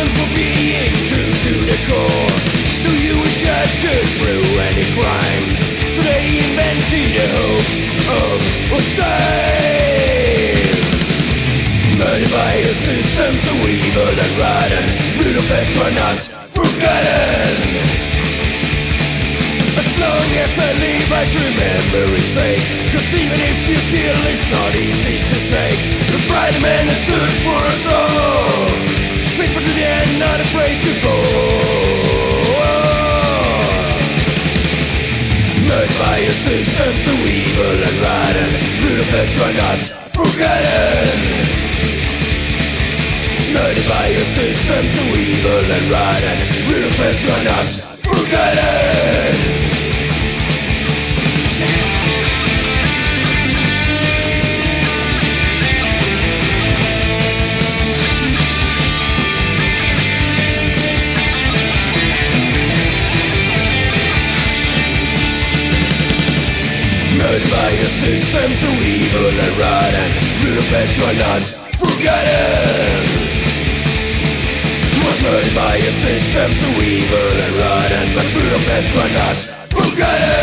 reason for being true to the cause Knew you was just good through any crimes So they invented the hoax of a time Murdered by a system so evil and rotten Rudolf Hess were not forgotten as long as I live, I should remember his sake. Cause even if you kill, it's not easy to take. The pride man has stood for us all. A system so evil and rotten. Facts are not forgotten. Murdered by a system so evil and rotten. Facts are not forgotten. Murdered by a system so evil and rotten Rudolf Hess you are not forgotten Was murdered by a system so evil and rotten But Rudolf Hess you are not forgotten